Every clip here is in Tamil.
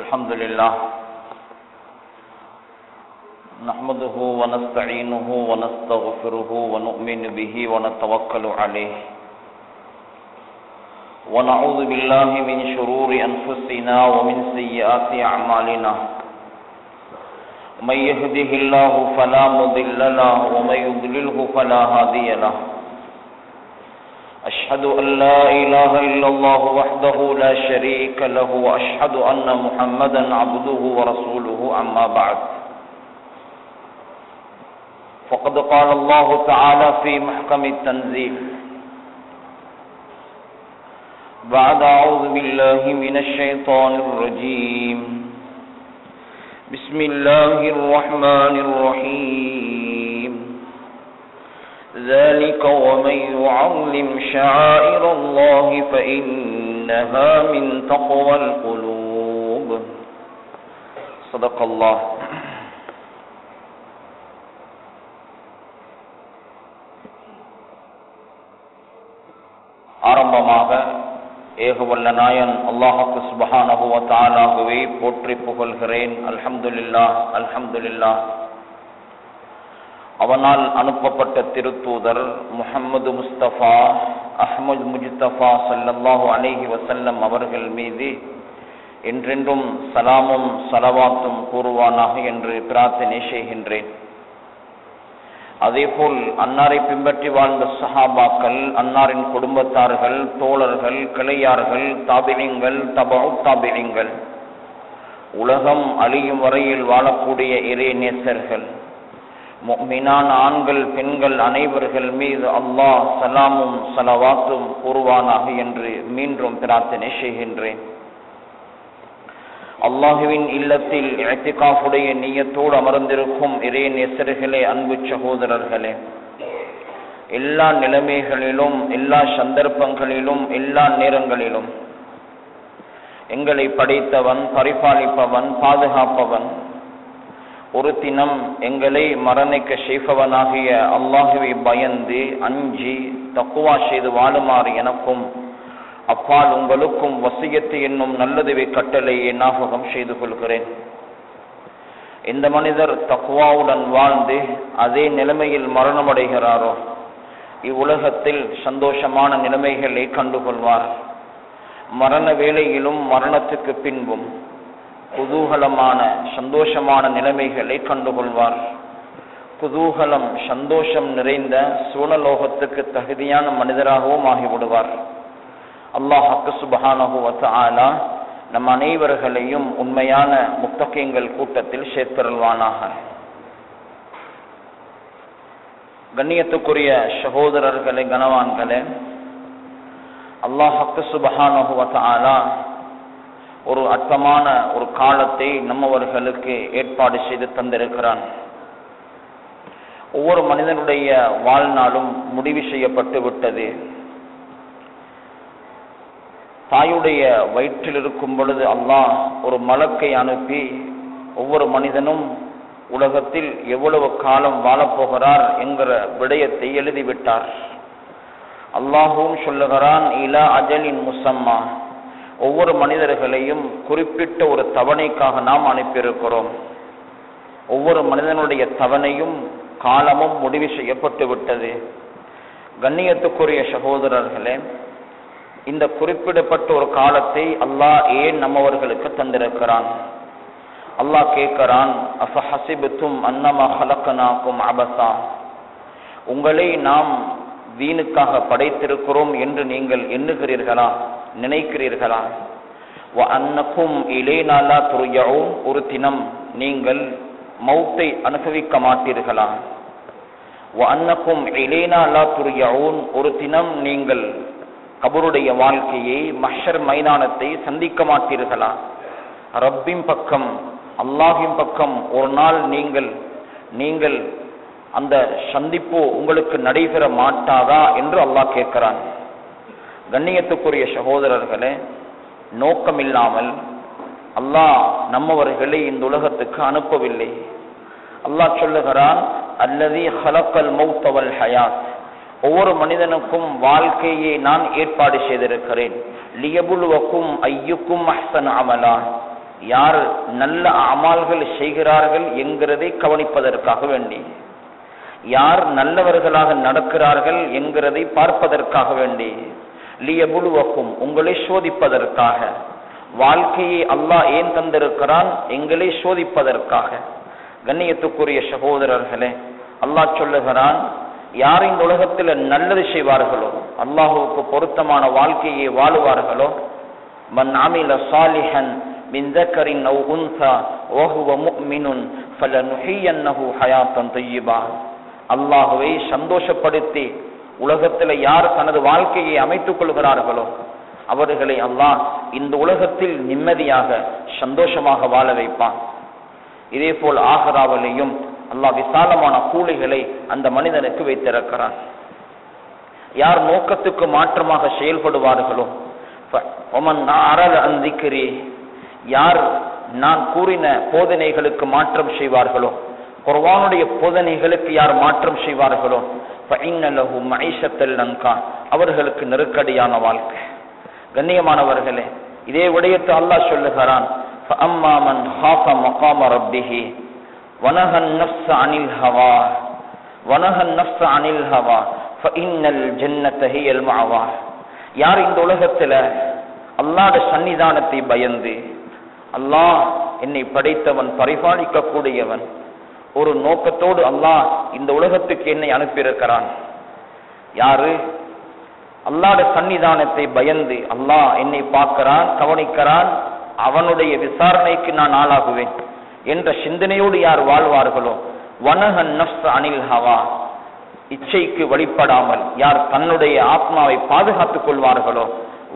الحمد لله نحمده ونستعينه ونستغفره ونؤمن به ونتوكل عليه ونعوذ بالله من شرور أنفسنا ومن سيئات أعمالنا من يهده الله فلا مضل له ومن يضلله فلا هادي له أشهد أن لا إله إلا الله وحده لا شريك له وأشهد أن محمدا عبده ورسوله أما بعد. فقد قال الله تعالى في محكم التنزيل بعد أعوذ بالله من الشيطان الرجيم. بسم الله الرحمن الرحيم. ذلك ومن يعظم شعائر الله فإنها من تقوى القلوب صدق الله ஆரம்பமாக ஏகவல்ல நாயன் அல்லாஹுக்கு சுபஹானஹு வ தஆலாஹுவை போற்றி புகழ்கிறேன் அல்ஹம்துலில்லாஹ் அல்ஹம்துலில்லாஹ் அவனால் அனுப்பப்பட்ட திருத்தூதர் முஹம்மது முஸ்தபா அஹ்மது முஜ்தபா சல்லல்லாஹு அலைஹி வசல்லம் அவர்கள் மீது என்றென்றும் சலாமும் சலவாத்தும் கூறுவானாக என்று பிரார்த்தனை செய்கின்றேன். அதேபோல் அன்னாரை பின்பற்றி வாழ்ந்த சஹாபாக்கள் அன்னாரின் குடும்பத்தார்கள் தோழர்கள் கிளையார்கள் தாபிலிங்கள் தபு தாபிலிங்கள் உலகம் அழியும் வரையில் வாழக்கூடிய இறை நேசர்கள் மீனான ஆண்கள் பெண்கள் அனைவர்கள் மீது அல்லாஹ் சலாமும் சலவாத்தும் கூறுவானாக என்று மீண்டும் பிரார்த்தனை செய்கின்றேன். அல்லாஹுவின் இல்லத்தில் இழத்திகாஃபுடைய நீயத்தோடு அமர்ந்திருக்கும் இறை நெசர்களே அன்பு சகோதரர்களே. எல்லா நிலைமைகளிலும் எல்லா சந்தர்ப்பங்களிலும் எல்லா நேரங்களிலும் எங்களை படைத்தவன் பரிபாலிப்பவன் பாதுகாப்பவன் ஒரு தினம் எங்களை மரணிக்க செய்பவனாகிய அல்லாஹுவை பயந்து அஞ்சி தக்குவா செய்து வாழுமாறு எனக்கும் அப்பால் உங்களுக்கும் வசியத்து என்னும் நல்லதுவை கட்டளையை ஞாபகம் செய்து கொள்கிறேன். இந்த மனிதர் தக்குவாவுடன் வாழ்ந்து அதே நிலைமையில் மரணமடைகிறாரோ? இவ்வுலகத்தில் சந்தோஷமான நிலைமைகளை கண்டுகொள்வார். மரண வேளையிலும் மரணத்துக்கு பின்பும் குதூகலமான சந்தோஷமான நிலைமைகளை கண்டுகொள்வார். குதூகலம் சந்தோஷம் நிறைந்த சூழலோகத்துக்கு தகுதியான மனிதராகவும் ஆகிவிடுவார். அல்லாஹாக்கு சுபஹானஹு நம் அனைவர்களையும் உண்மையான முத்தகைங்கள் கூட்டத்தில் சேர்த்தருள்வானாக. கண்ணியத்துக்குரிய சகோதரர்களே கனவான்களே அல்லாஹாக்கு சுபஹானஹு ஒரு அற்பமான ஒரு காலத்தை நம்மவர்களுக்கு ஏற்பாடு செய்து தந்திருக்கிறான். ஒவ்வொரு மனிதனுடைய வாழ்நாளும் முடிவு செய்யப்பட்டு விட்டது. தாயுடைய வயிற்றில் இருக்கும் பொழுது அல்லாஹ் ஒரு மலக்கை அனுப்பி ஒவ்வொரு மனிதனும் உலகத்தில் எவ்வளவு காலம் வாழப்போகிறார் என்கிற விடயத்தை எழுதிவிட்டார். அல்லாஹும் சொல்லுகிறான் இலா அஜலின் முசம்மா. ஒவ்வொரு மனிதர்களையும் குறிப்பிட்ட ஒரு தவணைக்காக நாம் அனுப்பியிருக்கிறோம். ஒவ்வொரு மனிதனுடைய தவணையும் காலமும் முடிவு செய்யப்பட்டு விட்டது. கண்ணியத்துக்குரிய சகோதரர்களே இந்த குறிப்பிடப்பட்ட ஒரு காலத்தை அல்லாஹ் ஏன் நம்மவர்களுக்கு தந்திருக்கிறான்? அல்லாஹ் கேட்கிறான் அஃப அன்னமா ஹலக்கனாக்கும் அபசா. உங்களை நாம் வீணுக்காக படைத்திருக்கிறோம் என்று நீங்கள் எண்ணுகிறீர்களா? நினைக்கிறீர்களா? அன்னக்கும் இலேனாலா துறையவும் ஒரு தினம் நீங்கள் மௌத்தை அனுபவிக்க மாட்டீர்களா? அன்னக்கும் இலேனாலா துறையவும் ஒரு தினம் நீங்கள் கபருடைய வாழ்க்கையை மஷர் மைதானத்தை சந்திக்க மாட்டீர்களா? ரப்பின் பக்கம் அல்லாஹின் பக்கம் ஒரு நாள் நீங்கள் நீங்கள் அந்த சந்திப்பு உங்களுக்கு நடைபெற மாட்டாதா என்று அல்லாஹ் கேட்கிறான். கண்ணியத்துக்குரிய சகோதரர்களே நோக்கமில்லாமல் அல்லாஹ் நம்மவர்களை இந்த உலகத்துக்கு அனுப்பவில்லை. அல்லாஹ் சொல்லுகிறான் அல்லது ஹலக்கல் மௌத்தவல் ஹயாத். ஒவ்வொரு மனிதனுக்கும் வாழ்க்கையை நான் ஏற்பாடு செய்திருக்கிறேன். லியபுலுவக்கும் ஐயுக்கும் அஹ்சன் அமலா. யார் நல்ல அமால்கள் செய்கிறார்கள் என்கிறதை கவனிப்பதற்காக வேண்டி. யார் நல்லவர்களாக நடக்கிறார்கள் என்கிறதை பார்ப்பதற்காக வேண்டி. லியபுலுவக்கும் உங்களை சோதிப்பதற்காக வாழ்க்கையை அல்லாஹ் ஏன் தந்திருக்கிறான் எங்களை சோதிப்பதற்காக கண்ணியத்துக்குரிய சகோதரர்களே அல்லாஹ் சொல்லுகிறான் யார் இந்த உலகத்தில் நல்லது செய்வார்களோ அல்லாஹுவுக்கு பொருத்தமான வாழ்க்கையை வாழுவார்களோ மன் அமில சாலிஹன் من ذكر أو أنثى وهو مؤمن فلنحيينه حياة طيبة அல்லாஹுவை சந்தோஷப்படுத்தி உலகத்தில் யார் தனது வாழ்க்கையை அமைத்துக் கொள்கிறார்களோ அவர்களை அல்லாஹ் இந்த உலகத்தில் நிம்மதியாக சந்தோஷமாக வாழ வைப்பான். இதே போல் ஆகராவலையும் அல்லாஹ் விசாலமான கூலிகளை அந்த மனிதனுக்கு வைத்திருக்கிறான். யார் நோக்கத்துக்கு மாற்றமாக செயல்படுவார்களோ ஒமன் அரல் அந்திக்கிறே யார் நான் கூறின போதனைகளுக்கு மாற்றம் செய்வார்களோ குர்வானுடைய போதனைகளுக்கு யார் மாற்றம் செய்வார்களோ அவர்களுக்கு நெருக்கடியான வாழ்க்கை. கண்ணியமானவர்களே இதே விடயத்தை அல்லாஹ் சொல்லுகிறான். யார் இந்த உலகத்துல அல்லாட சன்னிதானத்தை பயந்து அல்லாஹ் என்னை படைத்தவன் பரிபாலிக்க கூடியவன் ஒரு நோக்கத்தோடு அல்லாஹ் இந்த உலகத்துக்கு என்னை அனுப்பியிருக்கிறான். யாரு? அல்லாட சன்னிதானத்தை பயந்து அல்லாஹ் என்னை பார்க்கிறான் கவனிக்கிறான் அவனுடைய விசாரணைக்கு நான் ஆளாகுவேன் என்ற சிந்தனையோடு யார் வாழ்வார்களோ? வனஹன் நஃப்ஸ் அனில் ஹவா. இச்சைக்கு வழிபடாமல் யார் தன்னுடைய ஆத்மாவை பாதுகாத்துக் கொள்வார்களோ?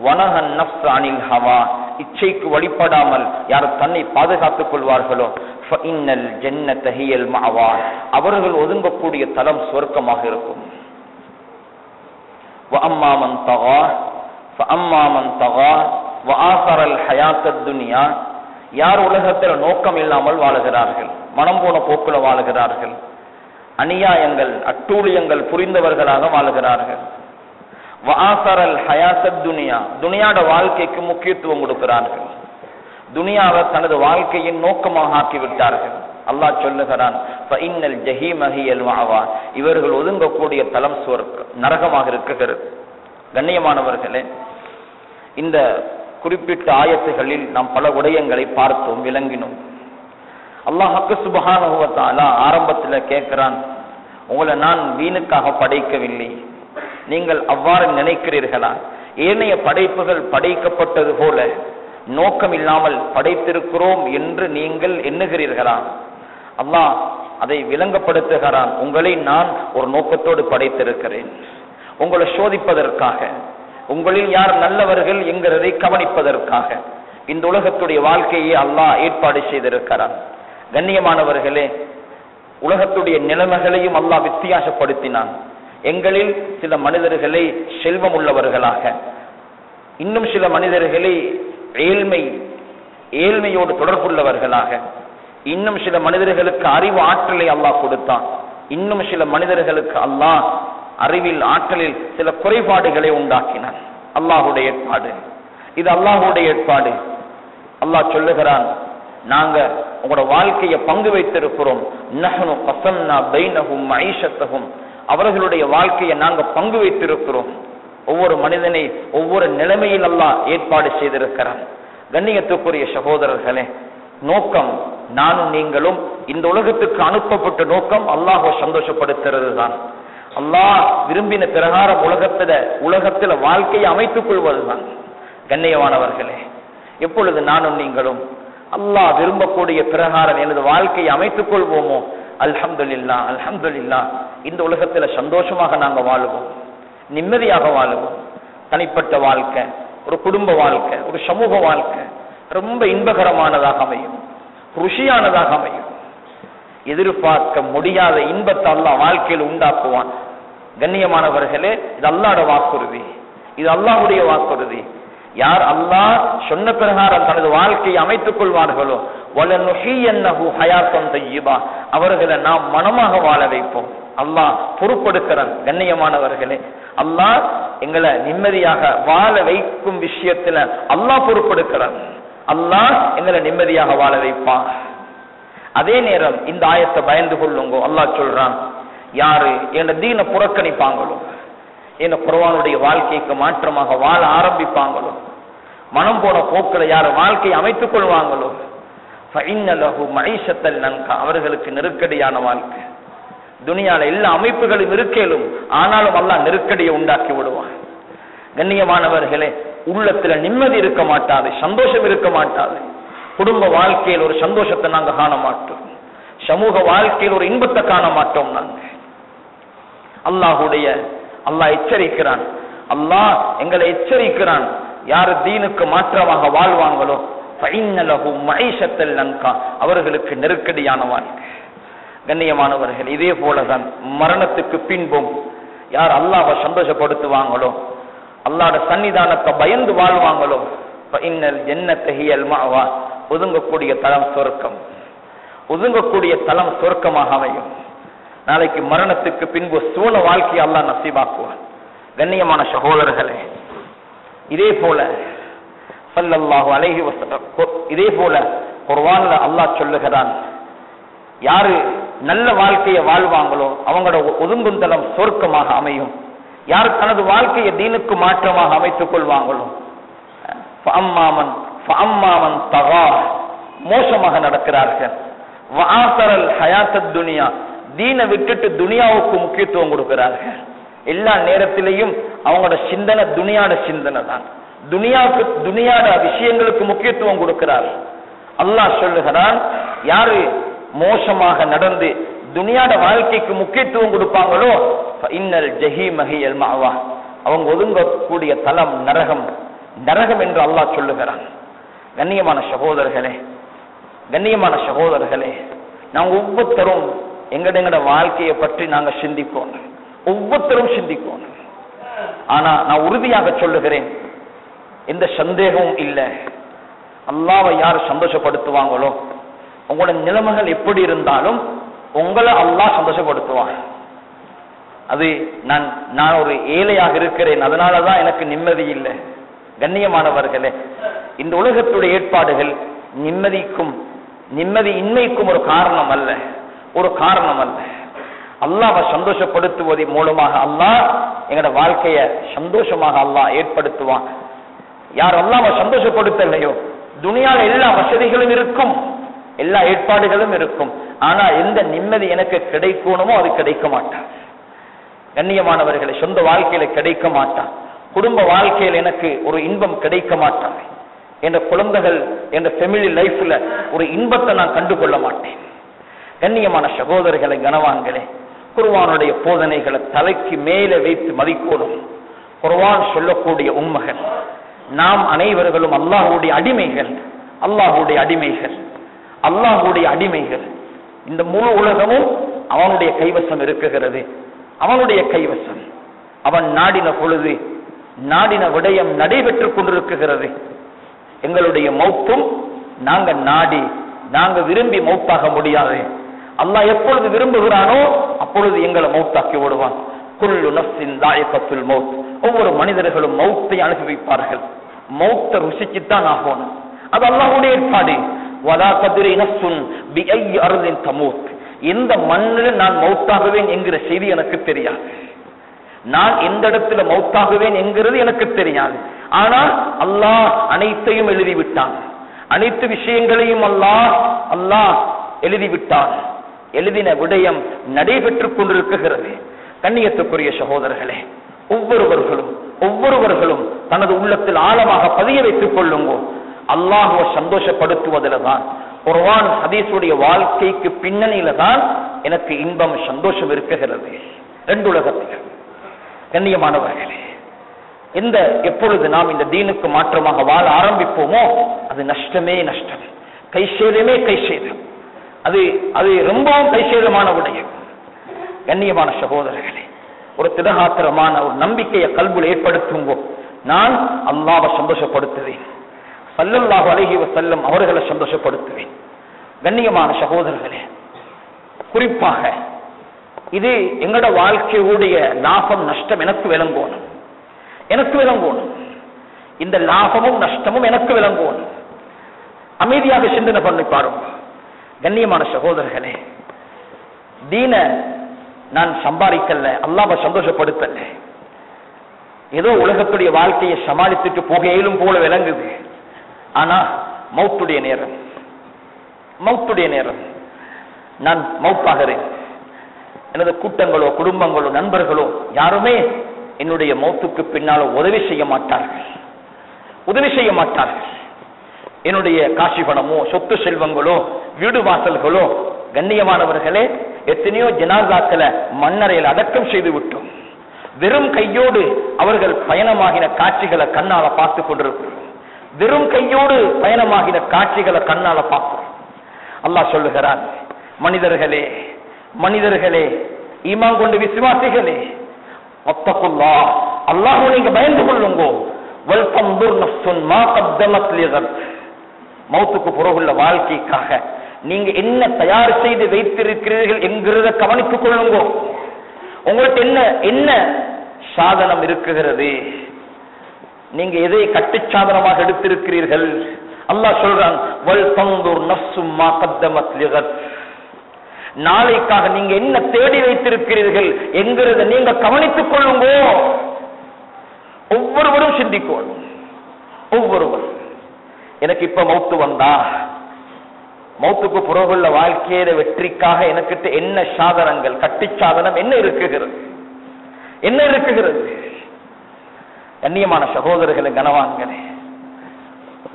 வனஹன் நஃப்ஸ் அனில் ஹவா. இச்சைக்கு வழிபடாமல் யார் தன்னை பாதுகாத்துக் கொள்வார்களோ? அவர்கள் ஒதுங்கக்கூடிய தலம் சுவர்க்கமாக இருக்கும். அம்மாமன் தகா அம்மாமன் தகா வாசரல் ஹயாத்தத் துனியா யார் உலகத்தில் நோக்கம் இல்லாமல் வாழுகிறார்கள் மனம் போன போக்குல வாழுகிறார்கள் அநியாயங்கள் அட்டூழியங்கள் புரிந்தவர்களாக வாழுகிறார்கள். வாசரல் ஹயாசத் துனியா துனியாட வாழ்க்கைக்கு முக்கியத்துவம் கொடுக்கிறார்கள். துனியாவை தனது வாழ்க்கையின் நோக்கமாக ஆக்கிவிட்டார்கள். அல்லாஹ் சொல்லுகிறான் இவர்கள் ஒதுங்கக்கூடிய தலம் சுவர்க்க நரகமாக இருக்குகிறது கண்ணியமானவர்களே இந்த குறிப்பிட்ட ஆயத்துகளில் நாம் பல விடயங்களை பார்த்தோம் விளங்கினோம். அல்லாஹக்கு சுபகானுபவத்தாலா ஆரம்பத்தில் ஆரம்பத்துல கேட்கிறான் உங்களை நான் வீணுக்காக படைக்கவில்லை. நீங்கள் அவ்வாறு நினைக்கிறீர்களா? ஏனைய படைப்புகள் படைக்கப்பட்டது போல நோக்கம் இல்லாமல் படைத்திருக்கிறோம் என்று நீங்கள் எண்ணுகிறீர்களா? அல்லாஹ் அதை விளங்கப்படுத்துகிறான். உங்களை நான் ஒரு நோக்கத்தோடு படைத்திருக்கிறேன். உங்களை சோதிப்பதற்காக உங்களில் யார் நல்லவர்கள் என்கிறதை கவனிப்பதற்காக இந்த உலகத்துடைய வாழ்க்கையை அல்லாஹ் ஏற்பாடு செய்திருக்கிறான். கண்ணியமானவர்களே உலகத்துடைய நிலைமைகளையும் அல்லாஹ் வித்தியாசப்படுத்தினான். எங்களில் சில மனிதர்களை செல்வம் உள்ளவர்களாக இன்னும் சில மனிதர்களை ஏழ்மை ஏழ்மையோடு தொடர்புள்ளவர்களாக. இன்னும் சில மனிதர்களுக்கு அறிவு ஆற்றலை அல்லாஹ் கொடுத்தான். இன்னும் சில மனிதர்களுக்கு அல்லாஹ் அறிவில் ஆற்றலில் சில குறைபாடுகளை உண்டாக்கினான். அல்லாஹுடைய ஏற்பாடு. இது அல்லாஹுடைய ஏற்பாடு. அல்லாஹ் சொல்லுகிறான் நாங்க உங்களோட வாழ்க்கையை பங்கு வைத்திருக்கிறோம். நஹனு கசம்னா பைனஹும் மைஷத்தகும் அவர்களுடைய வாழ்க்கையை நாங்க பங்கு வைத்திருக்கிறோம். ஒவ்வொரு மனிதனை ஒவ்வொரு நிலைமையில் அல்லாஹ் ஏற்பாடு செய்திருக்கிறான். கண்ணியத்துக்குரிய சகோதரர்களே நோக்கம் நானும் நீங்களும் இந்த உலகத்துக்கு அனுப்பப்பட்ட நோக்கம் அல்லாஹோ சந்தோஷப்படுத்துறது தான் அல்லாஹ் விரும்பின பிரகாரம் உலகத்துல உலகத்துல வாழ்க்கையை அமைத்துக் கொள்வதுதான். கண்ணியமானவர்களே எப்பொழுது நானும் நீங்களும் அல்லாஹ் விரும்பக்கூடிய பிரகாரம் எனது வாழ்க்கையை அமைத்துக் கொள்வோமோ? அல்ஹம்துல்லா அல்ஹம்துல்லா இந்த உலகத்துல சந்தோஷமாக நாங்கள் வாழுவோம். நிம்மதியாக வாழுவோம் தனிப்பட்ட வாழ்க்கை ஒரு குடும்ப வாழ்க்கை ஒரு சமூக வாழ்க்கை ரொம்ப இன்பகரமானதாக அமையும். ருஷியானதாக அமையும். எதிர்பார்க்க முடியாத இன்பத்தை அல்லா வாழ்க்கையில் உண்டாக்குவான். கண்ணியமானவர்களே இது அல்லாட வாக்குறுதி. இது அல்லாஹுடைய வாக்குறுதி. யார் அல்லாஹ் சொன்ன பிரகாரம் தனது வாழ்க்கையை அமைத்துக் கொள்வார்களோ அவர்களை நாம் மனமாக வாழ வைப்போம். அல்லாஹ் பொறுப்பெடுக்கிறான் கண்ணியமானவர்களே அல்லாஹ் எங்களை நிம்மதியாக வாழ வைக்கும் விஷயத்துல அல்லாஹ் பொறுப்பெடுக்கிறான். அல்லாஹ் எங்களை நிம்மதியாக வாழ வைப்பான். அதே நேரம் இந்த ஆயத்தை பயந்து கொள்ளுங்க அல்லாஹ் சொல்றான் யாரு என்ன தீன புறக்கணிப்பாங்களோ என்ன குரவானுடைய வாழ்க்கைக்கு மாற்றமாக வாழ ஆரம்பிப்பாங்களோ மனம் போன போக்கில் யார் வாழ்க்கையை அமைத்துக் கொள்வாங்களோ ஃபஇன்னலஹு நன்கா. அவர்களுக்கு நெருக்கடியான வாழ்க்கை. துனியால எல்லா அமைப்புகளும் இருக்கேலும் ஆனாலும் அல்லாஹ் நெருக்கடியை உண்டாக்கி விடுவான். கண்ணியமானவர்களே உள்ளத்துல நிம்மதி இருக்க மாட்டாது சந்தோஷம் இருக்க மாட்டாது. குடும்ப வாழ்க்கையில் ஒரு சந்தோஷத்தை நாங்க காண மாட்டோம். சமூக வாழ்க்கையில் ஒரு இன்பத்தை காண மாட்டோம் நாங்க. அல்லாஹுடைய அல்லாஹ் எச்சரிக்கிறான். அல்லாஹ் எங்களை எச்சரிக்கிறான். யார் தீனுக்கு மாற்றமாக வாழ்வாங்களோ ஃபைன்னலஹு மஈஷத்தல் லங்கா அவர்களுக்கு நெருக்கடியான வாழ்க்கை கண்ணியமானவர்கள். இதே போலதான் மரணத்துக்கு பின்பும் யார் அல்லாவை சந்தோஷப்படுத்துவாங்களோ அல்லாட சன்னிதானத்தை பயந்து வாழ்வாங்களோ ஃபைன்னல் ஜன்னத்த ஹியல் மஅவா ஒதுங்கக்கூடிய தளம் சொர்க்கம். ஒதுங்கக்கூடிய தளம் சொர்க்கமாக அமையும். நாளைக்கு மரணத்துக்கு பின்பு சூழ வாழ்க்கையை அல்லாஹ் நசீபாக்குவான். கண்ணியமான சகோதரர்களே இதே போல சல்லல்லாஹு அழகி வஸல்லம் இதே போல குர்வான்ல அல்லாஹ் சொல்லுகிறான் யாரு நல்ல வாழ்க்கையை வாழ்வாங்களோ அவங்களோட ஒ- ஒதுங்கும் சொர்க்கமாக அமையும். யார் தனது வாழ்க்கையை தீனுக்கு மாற்றமாக அமைத்துக் கொள்வாங்களோ? ஃபஅம்மாமன் ஃபஅம்மாமன் தகா. மோசமாக நடக்கிறார்கள். வஆசரல் ஹயாத்தத் துனியா. தீனை விட்டுட்டு துனியாவுக்கு முக்கியத்துவம் கொடுக்கிறார்கள். எல்லா நேரத்திலையும் அவங்களோட சிந்தனை துனியாட சிந்தனை தான். துனியாவுக்கு துனியாட விஷயங்களுக்கு முக்கியத்துவம் கொடுக்கிறார். அல்லாஹ் சொல்லுகிறான் யாரு மோசமாக நடந்து துனியாட வாழ்க்கைக்கு முக்கியத்துவம் கொடுப்பாங்களோ? இன்னல் ஜஹீமஹியல் மாவா அவங்க ஒதுங்கக்கூடிய தலம் நரகம். நரகம் என்று அல்லாஹ் சொல்லுகிறான். கண்ணியமான சகோதரர்களே கண்ணியமான சகோதரர்களே நாங்கள் ஒவ்வொருத்தரும் எங்கட எங்கட வாழ்க்கையை பற்றி நாங்கள் சிந்திப்போம். ஒவ்வொருத்தரும் சிந்திப்போம். ஆனா நான் உறுதியாக சொல்லுகிறேன் எந்த சந்தேகமும் இல்லை. அல்லாவை யார் சந்தோஷப்படுத்துவாங்களோ உங்களோட நிலைமைகள் எப்படி இருந்தாலும் உங்களை அல்லாஹ் சந்தோஷப்படுத்துவான். அது நான் நான் ஒரு ஏழையாக இருக்கிறேன் அதனாலதான் எனக்கு நிம்மதி இல்லை. கண்ணியமானவர்களே இந்த உலகத்துடைய ஏற்பாடுகள் நிம்மதிக்கும் நிம்மதி இன்மைக்கும் ஒரு காரணம் அல்ல. ஒரு காரணம் அல்ல. அல்லாவை சந்தோஷப்படுத்துவதன் மூலமாக அல்லாஹ் எங்களோட வாழ்க்கைய சந்தோஷமாக அல்லாஹ் ஏற்படுத்துவான். யார் அல்லாஹ்வை சந்தோஷப்படுத்தலையோ துணியால எல்லா வசதிகளும் இருக்கும். எல்லா ஏற்பாடுகளும் இருக்கும். ஆனா எந்த நிம்மதி எனக்கு கிடைக்கணுமோ அது கிடைக்க மாட்டான் கண்ணியமானவர்களை சொந்த வாழ்க்கையில கிடைக்க மாட்டான் குடும்ப வாழ்க்கையில் எனக்கு ஒரு இன்பம் கிடைக்க மாட்டான் என்ற குழந்தைகள் என்ற ஃபெமிலி லைஃப்ல ஒரு இன்பத்தை நான் கண்டுகொள்ள மாட்டேன். கண்ணியமான சகோதரர்களை கனவான்களே குருவானுடைய போதனைகளை தலைக்கு மேலே வைத்து மதிக்கோணும். குருவான் சொல்லக்கூடிய உண்மைகள் நாம் அனைவர்களும் அல்லாஹுடைய அடிமைகள் அல்லாஹுடைய அடிமைகள். அல்லாஹுடைய அடிமைகள். இந்த முழு உலகமும் அவனுடைய கைவசம் இருக்குகிறது. அவனுடைய கைவசம். அவன் நாடின பொழுது நாடின விடயம் நடைபெற்றுக் கொண்டிருக்குகிறது எங்களுடைய மௌத்தும் நாங்க நாடி நாங்க விரும்பி மௌத்தாக முடியாது. அல்லாஹ் எப்பொழுது விரும்புகிறானோ அப்பொழுது எங்களை மௌத்தாக்கி விடுவான் குல்லு நஃப்சின் தாயகத்துல் மௌத். ஒவ்வொரு மனிதர்களும் மௌத்தை அனுபவிப்பார்கள். மௌத்தை ருசிச்சுத்தான் ஆகணும் அது அல்லாஹுடைய ஏற்பாடு. வலா கதிரி நஃப்ஸுன் தமூத். இந்த மண்ணில் நான் மௌத்தாகுவேன் என்கிற செய்தி எனக்கு தெரியாது. நான் எந்த இடத்துல மௌத்தாகுவேன் என்கிறது எனக்கு தெரியாது. ஆனால் அல்லாஹ் அனைத்தையும் எழுதிவிட்டான். அனைத்து விஷயங்களையும் அல்லாஹ் அல்லாஹ் எழுதிவிட்டான். எழுதின விடயம் நடைபெற்றுக் கொண்டிருக்குகிறது கண்ணியத்துக்குரிய சகோதரர்களே ஒவ்வொருவர்களும் ஒவ்வொருவர்களும் தனது உள்ளத்தில் ஆழமாக பதிய வைத்துக் கொள்ளுங்கோ. அல்லாஹுவை சந்தோஷப்படுத்துவதில் தான் குர்வான் ஹதீஸுடைய வாழ்க்கைக்கு பின்னணியில தான் எனக்கு இன்பம் சந்தோஷம் இருக்குகிறது ரெண்டு உலகத்தில் கண்ணியமானவர்களே இந்த எப்பொழுது நாம் இந்த தீனுக்கு மாற்றமாக வாழ ஆரம்பிப்போமோ அது நஷ்டமே நஷ்டம். கைசேதமே கைசேதம் அது அது ரொம்பவும் கைசேதமான விடயம் கண்ணியமான சகோதரர்களே ஒரு திடகாத்திரமான ஒரு நம்பிக்கையை கல்புல ஏற்படுத்துங்கோ. நான் அல்லாவை சந்தோஷப்படுத்துவேன். சல்லல்லாஹு அலைஹி செல்லும் அவர்களை சந்தோஷப்படுத்துவேன். கண்ணியமான சகோதரர்களே குறிப்பாக இது எங்களோட வாழ்க்கையுடைய லாபம் நஷ்டம் எனக்கு விளங்கணும். எனக்கு விளங்கணும். இந்த லாபமும் நஷ்டமும் எனக்கு விளங்கணும். அமைதியாக சிந்தனை பண்ணி பாருங்க. கண்ணியமான சகோதரர்களே தீன நான் சம்பாதிக்கல அல்லாம சந்தோஷப்படுத்தல. ஏதோ உலகத்துடைய வாழ்க்கையை சமாளித்துட்டு போக இயலும் போல விளங்குது. ஆனா மௌத்துடைய நேரம். மௌத்துடைய நேரம். நான் மௌத்தாகிறேன் எனது கூட்டங்களோ குடும்பங்களோ நண்பர்களோ யாருமே என்னுடைய மௌத்துக்கு பின்னால உதவி செய்ய மாட்டார்கள். உதவி செய்ய மாட்டார்கள். என்னுடைய காசி பணமோ சொத்து செல்வங்களோ வீடு வாசல்களோ கண்ணியமானவர்களே எத்தனையோ ஜனாதாக்களை மன்னரையில் அடக்கம் செய்து விட்டோம். வெறும் கையோடு அவர்கள் பயணமாகின காட்சிகளை கண்ணால பார்த்து கொண்டிருக்கிறோம். வெறும் கையோடு பயணமாகின காட்சிகளை கண்ணால பார்ப்போம் அல்லாஹ் சொல்லுகிறான் மனிதர்களே மனிதர்களே ஈமான் கொண்டு விசுவாசிகளே ஒத்தக்குல்லா அல்லாஹ் நீங்க பயந்து கொள்ளுங்கோ. மௌத்துக்கு புறகுள்ள வாழ்க்கைக்காக நீங்க என்ன தயார் செய்து வைத்திருக்கிறீர்கள் என்கிறத கவனித்துக் கொள்ளுங்கோ. உங்களுக்கு என்ன என்ன சாதனம் இருக்குகிறது நீங்க எதை கட்டுச்சாதனமாக எடுத்திருக்கிறீர்கள்? அல்லாஹ் சொல்றான் நாளைக்காக நீங்க என்ன தேடி வைத்திருக்கிறீர்கள் என்கிறத நீங்க கவனித்துக் கொள்ளுங்கோ. ஒவ்வொருவரும் சிந்திக்கணும் ஒவ்வொருவரும் எனக்கு இப்ப மௌத்து வந்தா. மௌத்துக்கு புறகுள்ள வாழ்க்கையில வெற்றிக்காக எனக்கிட்ட என்ன சாதனங்கள் கட்டிச் சாதனம் என்ன இருக்குகிறது? என்ன இருக்குகிறது? கண்ணியமான சகோதரர்களை கனவான்களே.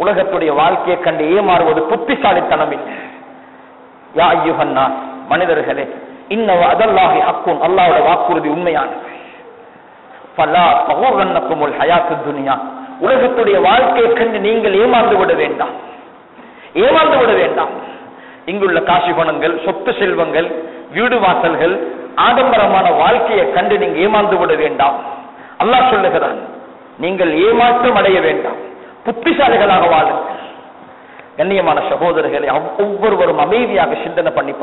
உலகத்துடைய வாழ்க்கையை கண்டு ஏமாறுவது புத்திசாலித்தனம் இல்லை. யா ஐயுகன்னா மனிதர்களே இன்னவ அதல்லாஹி ஹக்குன் அல்லாவோட வாக்குறுதி உண்மையானது. ஃபலா ஒரு ஹயாத்து துனியா. உலகத்துடைய வாழ்க்கையை கண்டு நீங்கள் ஏமாந்து விட வேண்டாம். ஏமாந்து விட வேண்டாம். இங்குள்ள காசி பணங்கள் சொத்து செல்வங்கள் வீடு வாசல்கள் ஆடம்பரமான வாழ்க்கையை கண்டு நீங்க ஏமாந்து விட வேண்டாம். அல்லாஹ் சொல்லுகிறான் நீங்கள் ஏமாற்றம் அடைய வேண்டாம். புத்திசாலிகளாக வாழுங்கள் கண்ணியமான சகோதரர்களை அவ்- ஒவ்வொருவரும் அமைதியாக சிந்தனை பண்ணி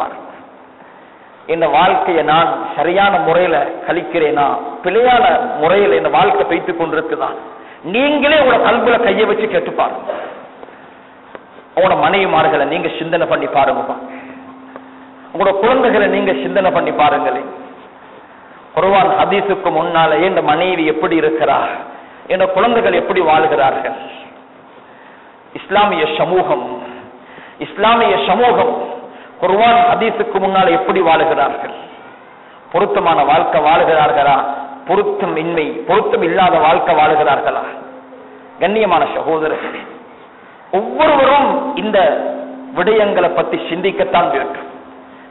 இந்த வாழ்க்கையை நான் சரியான முறையில கழிக்கிறேனா? பிழையான முறையில இந்த வாழ்க்கை வைத்துக் கொண்டிருக்குதான் நீங்களே உங்களோட கல்வில கையை வச்சு கேட்டு பாருங்க. உங்களோட மனைவிமார்களை நீங்க சிந்தனை பண்ணி பாருங்கப்பா. உங்களோட குழந்தைகளை நீங்க சிந்தனை பண்ணி பாருங்களேன் குருவான் ஹதீஸுக்கு முன்னால இந்த மனைவி எப்படி இருக்கிறா? இந்த குழந்தைகள் எப்படி வாழ்கிறார்கள்? இஸ்லாமிய சமூகம் இஸ்லாமிய சமூகம் குர்வான் ஹதீஸுக்கு முன்னால எப்படி வாழுகிறார்கள்? பொருத்தமான வாழ்க்கை வாழுகிறார்களா? பொருத்தம் இன்மை பொருத்தம் இல்லாத வாழ்க்கை வாழுகிறார்களா? கண்ணியமான சகோதரர்களே ஒவ்வொருவரும் இந்த விடயங்களை பத்தி சிந்திக்கத்தான் வேண்டும்.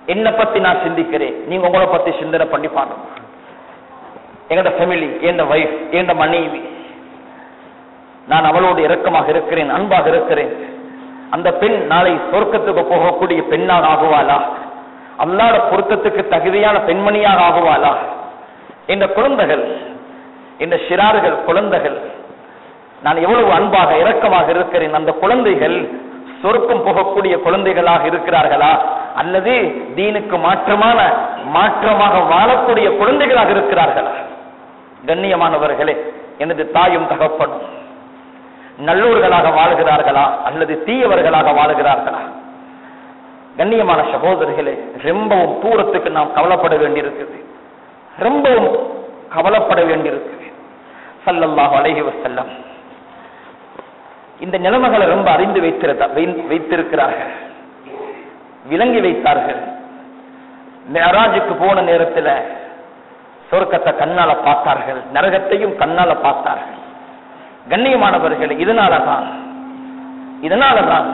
என்ன பத்தி நான் சிந்திக்கிறேன். நீங்க உங்களை பத்தி சிந்தனை பண்ணி பாருங்க. எங்கட ஃபேமிலி என் வைஃப் என் மனைவி நான் அவளோடு இரக்கமாக இருக்கிறேன் அன்பாக இருக்கிறேன். அந்த பெண் நாளை சொர்க்கத்துக்கு போகக்கூடிய பெண்ணாக ஆகுவாளா? அல்லாத பொருத்தத்துக்கு தகுதியான பெண்மணியாக ஆகுவாளா? இந்த குழந்தைகள் இந்த சிறார்கள் குழந்தைகள் நான் எவ்வளவு அன்பாக இரக்கமாக இருக்கிறேன். அந்த குழந்தைகள் சொர்க்கம் போகக்கூடிய குழந்தைகளாக இருக்கிறார்களா? அல்லது தீனுக்கு மாற்றமான மாற்றமாக வாழக்கூடிய குழந்தைகளாக இருக்கிறார்களா? கண்ணியமானவர்களே எனது தாயும் தகப்பனும் நல்லோர்களாக வாழ்கிறார்களா அல்லது தீயவர்களாக வாழ்கிறார்களா? கண்ணியமான சகோதரர்களே ரொம்பவும் தூரத்துக்கு நாம் கவலைப்பட வேண்டியிருக்குது ரொம்பவும் கவலைப்பட வேண்டியிருக்குது சல்லல்லாஹ் அழகி வசல்லம் இந்த நிலைமைகளை ரொம்ப அறிந்து வைத்திருந்தா வை- வைத்திருக்கிறார்கள். விளங்கி வைத்தார்கள். மெஹராஜுக்கு போன நேரத்துல சொர்க்கத்தை கண்ணால பார்த்தார்கள். நரகத்தையும் கண்ணால பார்த்தார்கள். கண்ணியமானவர்கள் இதனாலதான். இதனாலதான்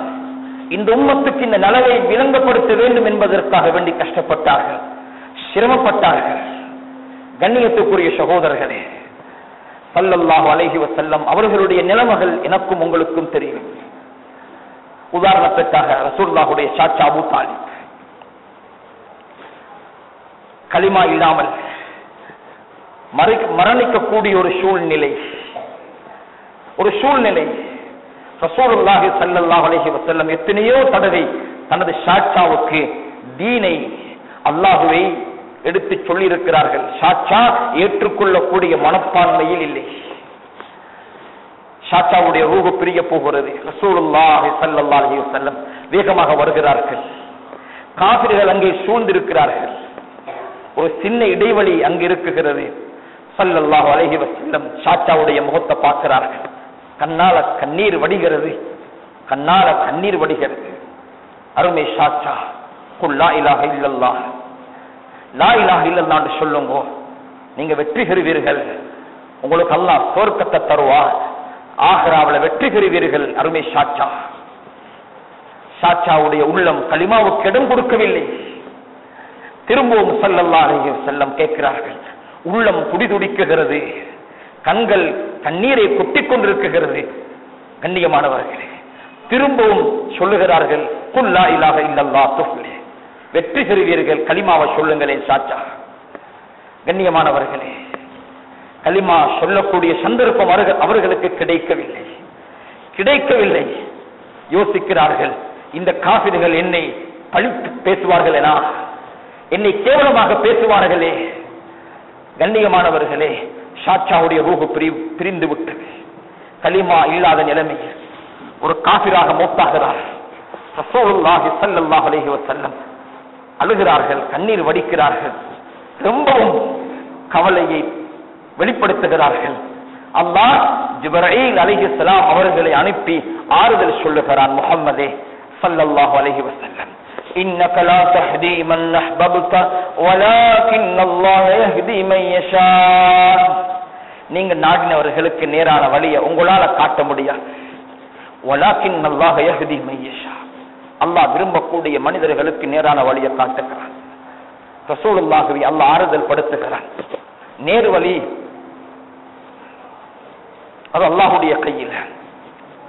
இந்த உம்மத்துக்கு இந்த நலவை விளங்கப்படுத்த வேண்டும் என்பதற்காக வேண்டி கஷ்டப்பட்டார்கள் சிரமப்பட்டார்கள். கண்ணியத்துக்குரிய சகோதரர்களே சல்லல்லாஹு அலைஹி வசல்லம் அவர்களுடைய நிலைமைகள் எனக்கும் உங்களுக்கும் தெரியும். உதாரணத்திற்காக ரசூல்லாஹுடைய சாச்சா அபூ தாலிப். களிமா இல்லாமல் மரணிக்கக்கூடிய ஒரு சூழ்நிலை ஒரு சூழ்நிலை. ரசூலுல்லாஹி சல்லல்லாஹ் அலஹி வசல்லம் எத்தனையோ தடவை தனது சாட்சாவுக்கு தீனை அல்லாஹுவை எடுத்து சொல்லியிருக்கிறார்கள். இருக்கிறார்கள் ஏற்றுக்கொள்ளக்கூடிய மனப்பான்மையில் இல்லை. ஷாச்சாவுடைய ரூபு பிரிய போகிறது. ரசூலுல்லாஹி ஸல்லல்லாஹு அலஹி வசல்லம் வேகமாக வருகிறார்கள். காபிர்கள் அங்கே சூழ்ந்திருக்கிறார்கள். ஒரு சின்ன இடைவெளி அங்கு இருக்குகிறது. சல்லல்லாஹு அலஹி வசல்லம் ஷாச்சாவுடைய முகத்தை பார்க்கிறார்கள். கண்ணால கண்ணீர் வடிகிறது. கண்ணால கண்ணீர் வடிகிறது. அருமை சாச்சா. குல்லா இலாக இல்லல்லா லா இலாக இல்லல்லான்னு சொல்லுங்க. நீங்க வெற்றி பெறுவீர்கள். உங்களுக்கு எல்லாம் தோற்கத்தை தருவா. ஆஹ்ராவுல வெற்றி பெறுவீர்கள். அருமை சாச்சா. சாச்சாவுடைய உள்ளம் களிமாவுக்கு இடம் கொடுக்கவில்லை. திரும்பவும் செல்லல்லா செல்லம் கேட்கிறார்கள். உள்ளம் துடிதுடிக்குகிறது கண்கள் கண்ணீரை கொட்டிக் கொண்டிருக்கிறது. கண்ணியமானவர்களே திரும்பவும் சொல்லுகிறார்கள் குல்லா இல்லாக இல்லல்லா துஃப்லி வெற்றி பெறுவீர்கள் கலிமாவை சொல்லுங்களேன் சாச்சா. கண்ணியமானவர்களே களிமா சொல்லக்கூடிய சந்தர்ப்பம் அவர்கள் அவர்களுக்கு கிடைக்கவில்லை. கிடைக்கவில்லை. யோசிக்கிறார்கள் இந்த காபிர்கள் என்னை பழித்து பேசுவார்களேனா என்னை கேவலமாக பேசுவார்களே. கண்ணியமானவர்களே ஷாச்சாவுடைய ரூபு பிரி பிரிந்து விட்டது கலிமா இல்லாத நிலைமையில் ஒரு காபிராக மூத்தாகிறார் ரசூலுல்லாஹி ஸல்லல்லாஹு அலைஹி வஸல்லம் அழுகிறார்கள் கண்ணீர் வடிக்கிறார்கள் ரொம்பவும் கவலையை வெளிப்படுத்துகிறார்கள் அல்லாஹ் ஜிப்ரீல் அலைஹிஸ்ஸலாம் அவர்களை அனுப்பி ஆறுதல் சொல்லுகிறான் முஹம்மதே ஸல்லல்லாஹு அலைஹி வஸல்லம் إنك لا تهدي من أحببت ولكن الله يهدي من يشاء நீங்க நாடினவர்களுக்கு நேரான வழியை உங்களால காட்ட முடியாது. வலாக்கின் அல்லாஹ் யஹ்தி மையஷா அல்லாஹ் விரும்பக்கூடிய மனிதர்களுக்கு நேரான வழியை காட்டுகிறான். ரசூலுல்லாஹுவை அல்லாஹ் ஆறுதல் படுத்துகிறான். நேரு வழி அது அல்லாஹுடைய கையில்.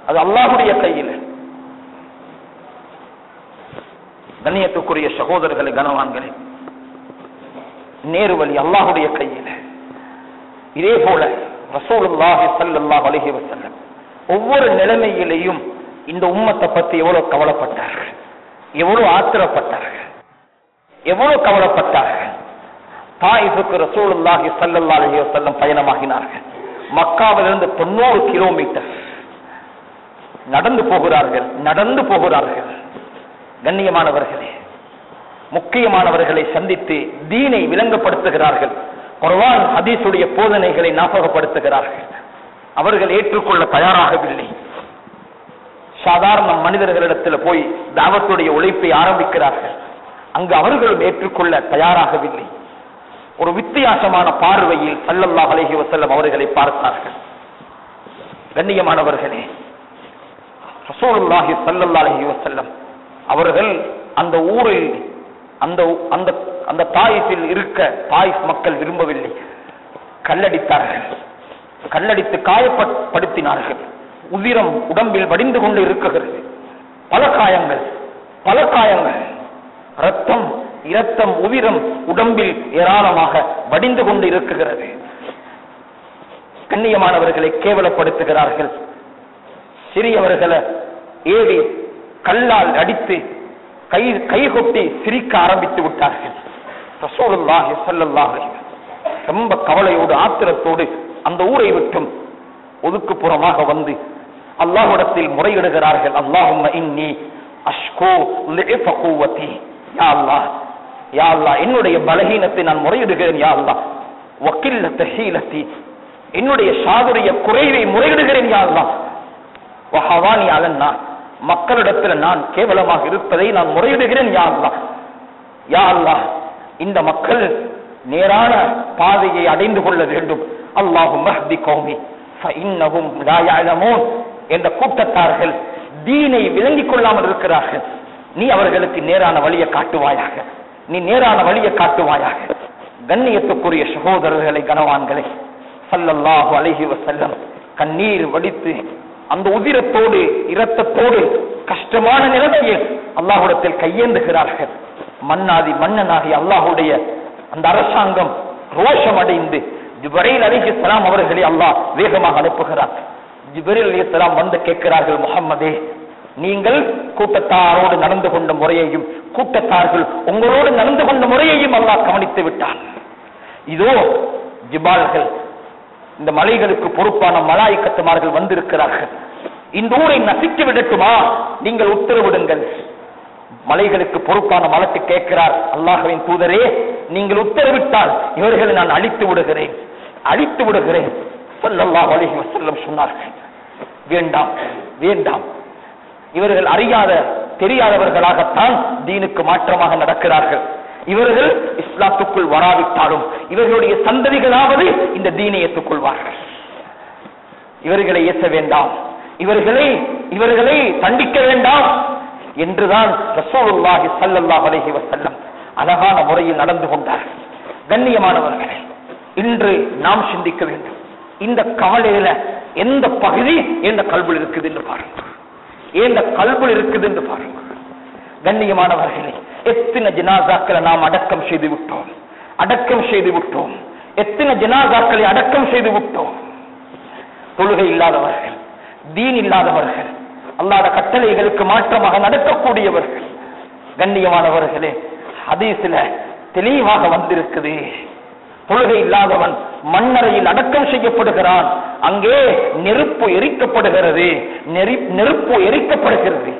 அது அல்லாஹுடைய கையில். கண்ணியத்துக்குரிய சகோதரர்களை கனவான்களே. நேரு வழி அல்லாஹுடைய கையில். இதே போல ரசூலுல்லாஹி ஸல்லல்லாஹு அலைஹி வஸல்லம் ஒவ்வொரு நிலைமையிலையும் இந்த உம்மத்தை பத்தி எவ்வளவு கவலைப்பட்டார்கள்? எவ்வளவு ஆத்திரப்பட்டார்கள்? எவ்வளவு கவலைப்பட்டார்கள்? தாயிஃபுக்கு ரசூலுல்லாஹி ஸல்லல்லாஹு அலஹி வசல்லம் பயணமாகினார்கள். மக்காவிலிருந்து தொண்ணூறு கிலோமீட்டர் நடந்து போகிறார்கள் நடந்து போகிறார்கள். கண்ணியமானவர்களே முக்கியமானவர்களை சந்தித்து தீனை விளங்கப்படுத்துகிறார்கள். குர்வான் ஹதீஸுடைய போதனைகளை ஞாபகப்படுத்துகிறார்கள். அவர்கள் ஏற்றுக்கொள்ள தயாராகவில்லை. சாதாரண மனிதர்களிடத்தில் போய் தாவத்துடைய உழைப்பை ஆரம்பிக்கிறார்கள். அங்கு அவர்களும் ஏற்றுக்கொள்ள தயாராகவில்லை. ஒரு வித்தியாசமான பார்வையில் சல்லல்லா அலஹி வசல்லம் அவர்களை பார்த்தார்கள். கண்ணியமானவர்களே ரசூலுல்லாஹி சல்லல்லா அலைஹி வஸல்லம் அவர்கள் அந்த ஊரில் அந்த அந்த அந்த தாயிஃபில் இருக்க தாயிஃப் மக்கள் விரும்பவில்லை. கல்லடித்தார்கள். கல்லடித்து காயப்படுத்தினார்கள். உதிரம் உடம்பில் வடிந்து கொண்டு இருக்குகிறது பல காயங்கள் பல காயங்கள். ரத்தம் இரத்தம் உதிரம் உடம்பில் ஏராளமாக வடிந்து கொண்டு இருக்குகிறது கண்ணியமானவர்களை கேவலப்படுத்துகிறார்கள். சிறியவர்களை ஏறி கல்லால் அடித்து கை கைகொட்டி சிரிக்க ஆரம்பித்து விட்டார்கள். ரசூலுல்லாஹி ஸல்லல்லாஹு ரொம்ப கவலையோடு ஆத்திரத்தோடு அந்த ஊரை விட்டும் ஒதுக்குப்புறமாக வந்து அல்லாஹ்விடத்தில் முறையிடுகிறார்கள். அல்லாஹும் இன்னி அஷ்கோ யா அல்லாஹ் யா அல்லாஹ் என்னுடைய பலகீனத்தை நான் முறையிடுகிறேன் யா அல்லாஹ். வக்கில்லத்த ஹீலத்தி என்னுடைய சாதுரிய குறைவை முறையிடுகிறேன் யா அல்லாஹ். வஹவானி அலன்னா மக்களிடத்தில் நான் கேவலமாக இருப்பதை நான் முறையிடுகிறேன் யா அல்லாஹ். யா அல்லாஹ் இந்த மக்கள் நேரான பாதையை அடைந்து கொள்ள வேண்டும். அல்லாஹும் மஹ்தி கௌமி ஃபஇன்னஹும் லா என்ற கூட்டத்தார்கள் தீனை விளங்கிக் கொள்ளாமல் இருக்கிறார்கள். நீ அவர்களுக்கு நேரான வழியை காட்டுவாயாக. நீ நேரான வழியை காட்டுவாயாக. கண்ணியத்துக்குரிய சகோதரர்களை கனவான்களை சல்லல்லாஹு அழகி வசல்லம் கண்ணீர் வடித்து அந்த உதிரத்தோடு இரத்தத்தோடு கஷ்டமான நிலைமையில் அல்லாஹுடத்தில் கையேந்துகிறார்கள். மன்னாதி மன்னனாகி அல்லாஹுடைய அந்த அரசாங்கம் ரோஷம் அடைந்து ஜிப்ரீல் அலைஹிஸ்ஸலாம் அவர்களை அல்லாஹ் வேகமாக அனுப்புகிறார். ஜிப்ரீல் அலைஹிஸ்ஸலாம் வந்து கேட்கிறார்கள் முகம்மதே நீங்கள் கூட்டத்தாரோடு நடந்து கொண்ட முறையையும் கூட்டத்தார்கள் உங்களோடு நடந்து கொண்ட முறையையும் அல்லாஹ் கவனித்து விட்டார் இதோ ஜிபால்கள் இந்த மலைகளுக்கு பொறுப்பான மலாய்க்கத்துமார்கள் வந்திருக்கிறார்கள். இந்த ஊரை நசிக்க விடட்டுமா? நீங்கள் உத்தரவிடுங்கள். மலைகளுக்கு பொறுப்பான மலத்து கேட்கிறார் அல்லாஹவின் தூதரே நீங்கள் உத்தரவிட்டால் இவர்களை நான் அழித்து விடுகிறேன். அழித்து விடுகிறேன். சொல்லல்லா அலைஹி சொன்னார்கள். வேண்டாம் வேண்டாம். இவர்கள் அறியாத தெரியாதவர்களாகத்தான் தீனுக்கு மாற்றமாக நடக்கிறார்கள். இவர்கள் இஸ்லாத்துக்குள் வராவிட்டாலும் இவர்களுடைய சந்ததிகளாவது இந்த தீனை ஏற்றுக்கொள்வார்கள். இவர்களை ஏற்ற வேண்டாம். இவர்களை இவர்களை தண்டிக்க வேண்டாம் என்றுதான் ரசூலுல்லாஹி ஸல்லல்லாஹு அலைஹி வஸல்லம் அழகான முறையில் நடந்து கொண்டார்கள் கண்ணியமானவர்களே இன்று நாம் சிந்திக்க வேண்டும். இந்த காலையில எந்த பகுதி எந்த கல்புல் இருக்குது என்று பாருங்கள் எந்த கல்புல் இருக்குது என்று பாருங்கள் கண்ணியமானவர்களே எத்தனை ஜனாசாக்களை நாம் அடக்கம் செய்து விட்டோம்? அடக்கம் செய்து விட்டோம். எத்தனை ஜனாசாக்களை அடக்கம் செய்து விட்டோம்? தொழுகை இல்லாதவர்கள் தீன் இல்லாதவர்கள் அல்லாத கட்டளைகளுக்கு மாற்றமாக நடக்கக்கூடியவர்கள் கண்ணியமானவர்களே அதே சில தெளிவாக வந்திருக்குது. தொழுகை இல்லாதவன் மண்ணறையில் அடக்கம் செய்யப்படுகிறான். அங்கே நெருப்பு எரிக்கப்படுகிறது. நெருப்பு எரிக்கப்படுகிறது.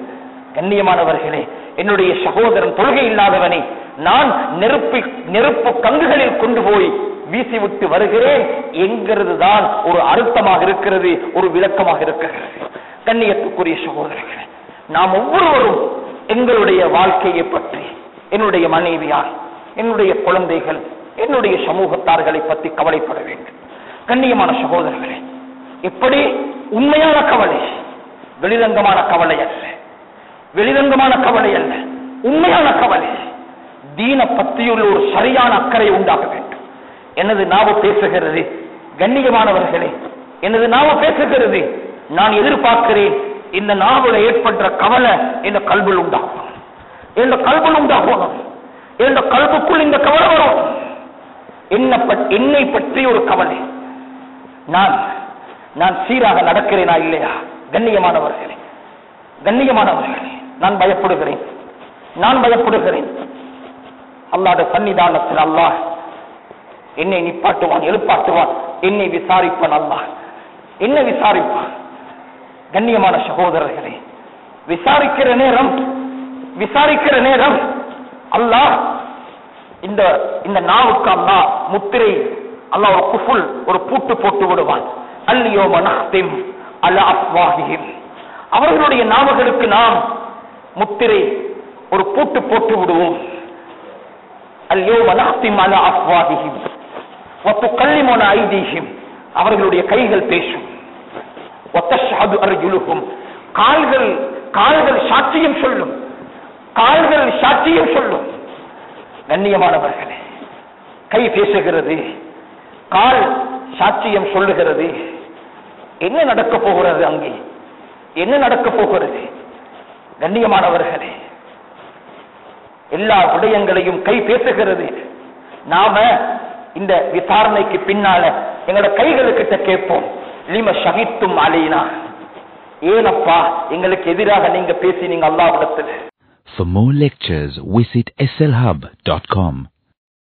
கண்ணியமானவர்களே என்னுடைய சகோதரன் தொழுகை இல்லாதவனை நான் நெருப்பு நெருப்பு கங்குகளில் கொண்டு போய் வீசிவிட்டு வருகிறேன் என்கிறது தான் ஒரு அர்த்தமாக இருக்கிறது ஒரு விளக்கமாக இருக்கிறது. கண்ணியத்துக்குரிய சகோதரர்கள் நாம் ஒவ்வொருவரும் எங்களுடைய வாழ்க்கையை பற்றி என்னுடைய மனைவியார் என்னுடைய குழந்தைகள் என்னுடைய சமூகத்தார்களை பற்றி கவலைப்பட வேண்டும். கண்ணியமான சகோதரர்களே எப்படி உண்மையான கவலை வெளிரங்கமான கவலை அல்ல. வெளிரங்கமான கவலை அல்ல. உண்மையான கவலை. தீன பற்றியுள்ள ஒரு சரியான அக்கறை உண்டாக வேண்டும். எனது நாவு பேசுகிறது? கண்ணியமானவர்களே எனது நாவு பேசுகிறது? நான் எதிர்பார்க்கிறேன் இந்த நாவல ஏற்படுற கவலை இந்த கல்வியில் உண்டாகும். இந்த கல்வியில் உண்டாகணும். இந்த கல்புக்குள் இந்த கவலை வரும். என்ன பட்- என்னை பற்றி ஒரு கவலை. நான் நான் சீராக நடக்கிறேனா இல்லையா? கண்ணியமானவர்களே கண்ணியமானவர்களே. நான் பயப்படுகிறேன். நான் பயப்படுகிறேன். அல்லாட சன்னிதானத்தில் அல்லாஹ் என்னை நிப்பாட்டுவான் எழுப்பாட்டுவான். என்னை விசாரிப்பான் அல்லாஹ். என்ன விசாரிப்பான். கண்ணியமான சகோதரர்களே விசாரிக்கிற நேரம் விசாரிக்கிற நேரம். அல்லாஹ் இந்த இந்த நாவுக்கு அல்லா முத்திரை அல்லாஹ் ஒரு குஃபுல் ஒரு பூட்டு போட்டு விடுவான். அல்லியோ மனஹிம் அல அஃப்வாஹிஹிம் அவர்களுடைய நாவுகளுக்கு நாம் முத்திரை ஒரு பூட்டு போட்டு விடுவோம். அல்லியோ மனஹ்திம் அல அஃப்வாஹிஹிம். வத்துக்கல்லிமுன ஐதீஹிம். அவர்களுடைய கைகள் பேசும். ஒத்தஷாது அருகிலுக்கும் கால்கள் கால்கள் சாட்சியம் சொல்லும். கால்கள் சாட்சியம் சொல்லும். கண்ணியமானவர்களே கை பேசுகிறது. கால் சாட்சியம் சொல்லுகிறது. என்ன நடக்க போகிறது அங்கே? என்ன நடக்க போகிறது? கண்ணியமானவர்களே எல்லா விடயங்களையும் கை பேசுகிறது. நாம இந்த விசாரணைக்கு பின்னால எங்களோட கைகளுக்கிட்ட கேட்போம். லிம ஷஹித்தும் அலீனா. ஏனப்பா எங்களுக்கு எதிராக நீங்க பேசி நீங்க அல்லாவிடத்தில் For more lectures, visit slhub.com.